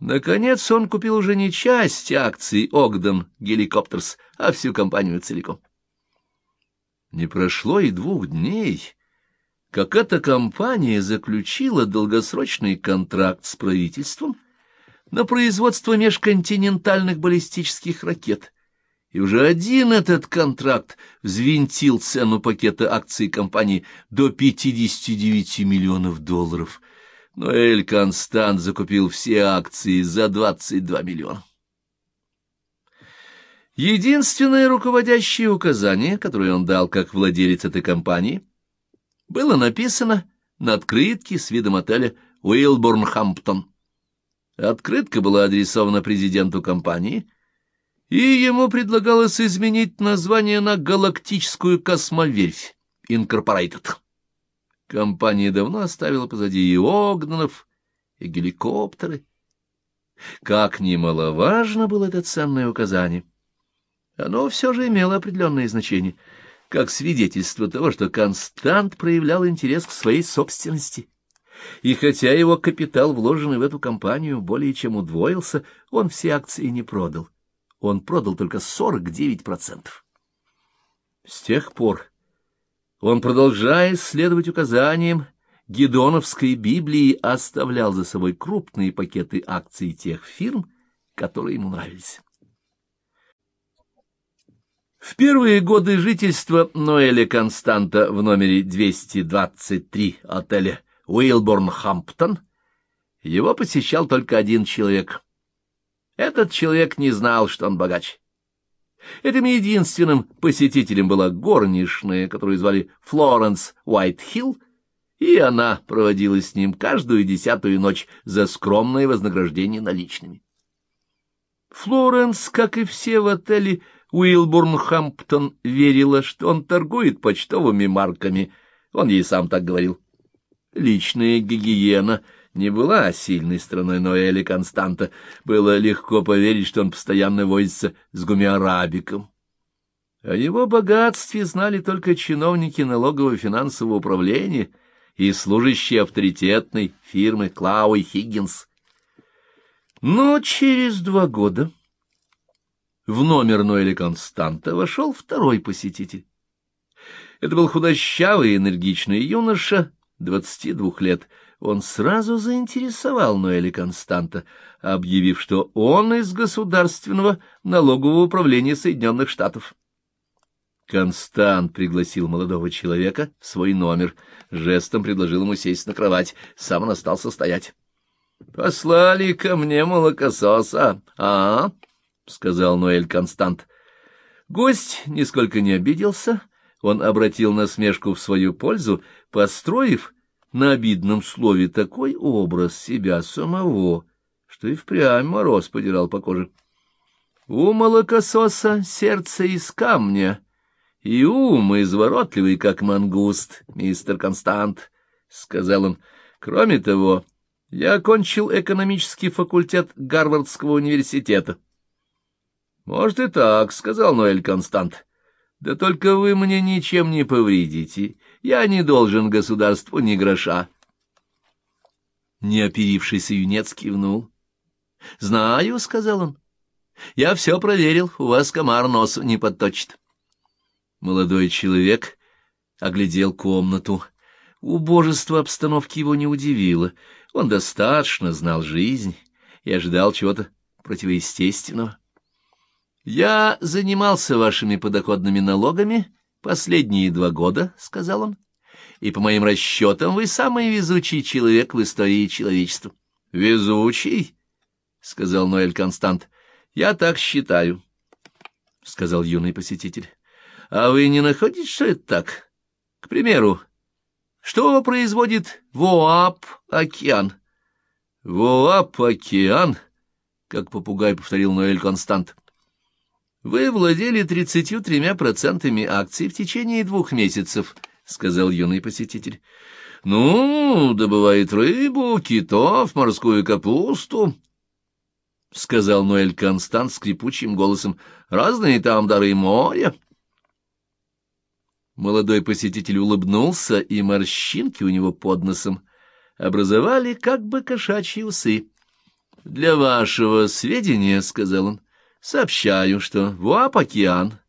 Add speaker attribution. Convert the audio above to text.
Speaker 1: Наконец он купил уже не часть акций Огден Геликоптерс, а всю компанию целиком. Не прошло и двух дней, как эта компания заключила долгосрочный контракт с правительством на производство межконтинентальных баллистических ракет, и уже один этот контракт взвинтил цену пакета акций компании до 59 миллионов долларов. Но Эль Констант закупил все акции за 22 миллиона. Единственное руководящее указание, которое он дал как владелец этой компании, было написано на открытке с видом отеля Уилборн-Хамптон. Открытка была адресована президенту компании, и ему предлагалось изменить название на «Галактическую космоверфь» Инкорпорейтед. Компания давно оставила позади и Огнанов, и геликоптеры. Как немаловажно было это ценное указание. Оно все же имело определенное значение, как свидетельство того, что Констант проявлял интерес к своей собственности. И хотя его капитал, вложенный в эту компанию, более чем удвоился, он все акции не продал. Он продал только 49%. С тех пор он, продолжая следовать указаниям Гедоновской Библии, оставлял за собой крупные пакеты акций тех фирм, которые ему нравились. В первые годы жительства Ноэля Константа в номере 223 отеля Уилборн-Хамптон его посещал только один человек. Этот человек не знал, что он богач. Этим единственным посетителем была горничная, которую звали Флоренс Уайтхилл, и она проводила с ним каждую десятую ночь за скромное вознаграждение наличными. Флоренс, как и все в отеле Уилбурн-Хамптон, верила, что он торгует почтовыми марками. Он ей сам так говорил. Личная гигиена не была сильной стороной Ноэля Константа. Было легко поверить, что он постоянно возится с гумиарабиком. О его богатстве знали только чиновники налогового финансового управления и служащие авторитетной фирмы Клауи Хиггинс. Но через два года в номер Ноэля Константа вошел второй посетитель. Это был худощавый и энергичный юноша, двадцати двух лет, он сразу заинтересовал Ноэля Константа, объявив, что он из Государственного налогового управления Соединенных Штатов. Констант пригласил молодого человека в свой номер, жестом предложил ему сесть на кровать, сам он остался стоять. — Послали ко мне молокососа, а? — сказал Ноэль Констант. Гость нисколько не обиделся, он обратил насмешку в свою пользу, построив на обидном слове такой образ себя самого, что и впрямь мороз подирал по коже. У молокососа сердце из камня, и ум изворотливый, как мангуст, мистер Констант, — сказал он. Кроме того, я окончил экономический факультет Гарвардского университета. — Может и так, — сказал Ноэль Констант. Да только вы мне ничем не повредите. Я не должен государству ни гроша. Неоперившийся юнец кивнул. — Знаю, — сказал он. — Я все проверил, у вас комар носу не подточит. Молодой человек оглядел комнату. Убожество обстановки его не удивило. Он достаточно знал жизнь и ожидал чего-то противоестественного. «Я занимался вашими подоходными налогами последние два года», — сказал он, — «и по моим расчетам вы самый везучий человек в истории человечества». «Везучий?» — сказал Ноэль Констант. «Я так считаю», — сказал юный посетитель. «А вы не находите, что это так? К примеру, что производит ВОАП-океан?» «ВОАП-океан», — как попугай повторил Ноэль Констант. Вы владели тридцатью тремя процентами акций в течение двух месяцев, — сказал юный посетитель. — Ну, добывает рыбу, китов, морскую капусту, — сказал Ноэль Констант скрипучим голосом. — Разные там дары моря. Молодой посетитель улыбнулся, и морщинки у него под носом образовали как бы кошачьи усы. «Для вашего сведения, — сказал он, — сообщаю, что Вуап-океан